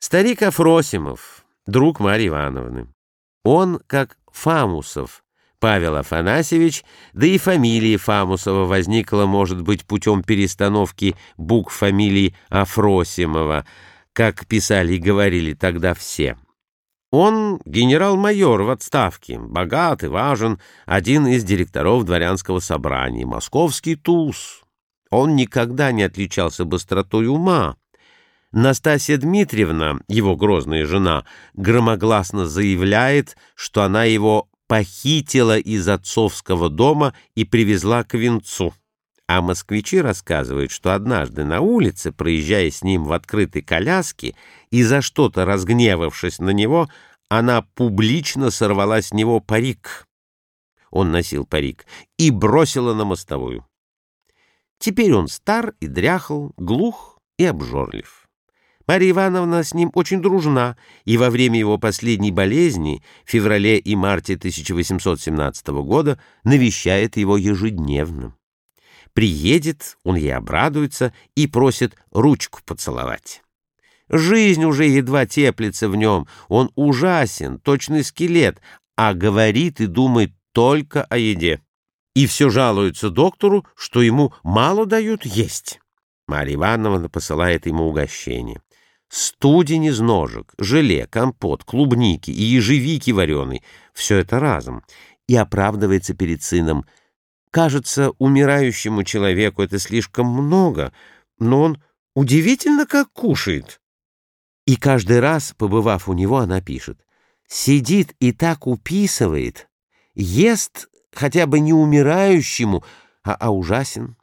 Старик Афросимов, друг Марьи Ивановны. Он, как Фамусов, Павел Афанасьевич, да и фамилия Фамусова возникла, может быть, путем перестановки букв фамилии Афросимова, как писали и говорили тогда все. Он генерал-майор в отставке, богатый, важен, один из директоров дворянского собрания, московский туз. Он никогда не отличался быстротой ума, Настасья Дмитриевна, его грозная жена, громогласно заявляет, что она его похитила из отцовского дома и привезла к венцу. А москвичи рассказывают, что однажды на улице, проезжая с ним в открытой коляске и за что-то разгневавшись на него, она публично сорвала с него парик. Он носил парик и бросила на мостовую. Теперь он стар и дряхл, глух и обжорлив. Марья Ивановна с ним очень дружна, и во время его последней болезни, в феврале и марте 1817 года, навещает его ежедневно. Приедет, он ей обрадуется и просит ручку поцеловать. Жизнь уже едва теплится в нем, он ужасен, точный скелет, а говорит и думает только о еде. И все жалуется доктору, что ему мало дают есть. Марья Ивановна посылает ему угощение студень из ножек, желе, компот, клубники и ежевики вареной — все это разом, и оправдывается перед сыном. Кажется, умирающему человеку это слишком много, но он удивительно как кушает. И каждый раз, побывав у него, она пишет. Сидит и так уписывает, ест хотя бы не умирающему, а, а ужасен.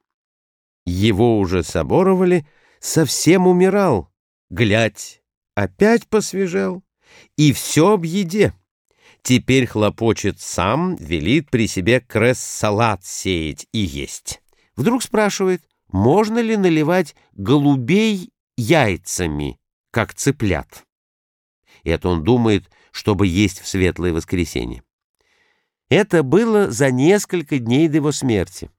Его уже соборовали, совсем умирал. Глядь, опять посвежел, и все об еде. Теперь хлопочет сам, велит при себе кресс-салат сеять и есть. Вдруг спрашивает, можно ли наливать голубей яйцами, как цыплят. Это он думает, чтобы есть в светлое воскресенье. Это было за несколько дней до его смерти.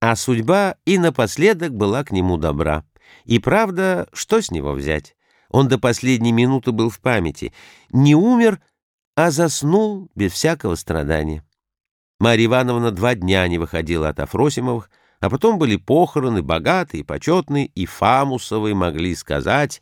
А судьба и напоследок была к нему добра. И правда, что с него взять? Он до последней минуты был в памяти. Не умер, а заснул без всякого страдания. Марья Ивановна два дня не выходила от Афросимовых, а потом были похороны, богатые, почетные, и Фамусовы могли сказать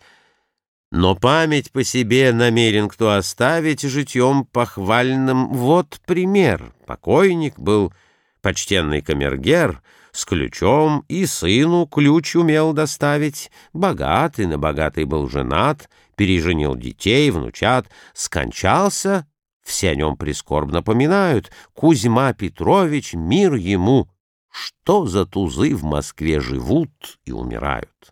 «Но память по себе намерен кто оставить житьем похвальным. Вот пример. Покойник был почтенный камергер, с ключом, и сыну ключ умел доставить. Богатый, на богатый был женат, переженил детей, внучат, скончался, все о нем прискорбно поминают. Кузьма Петрович, мир ему, что за тузы в Москве живут и умирают.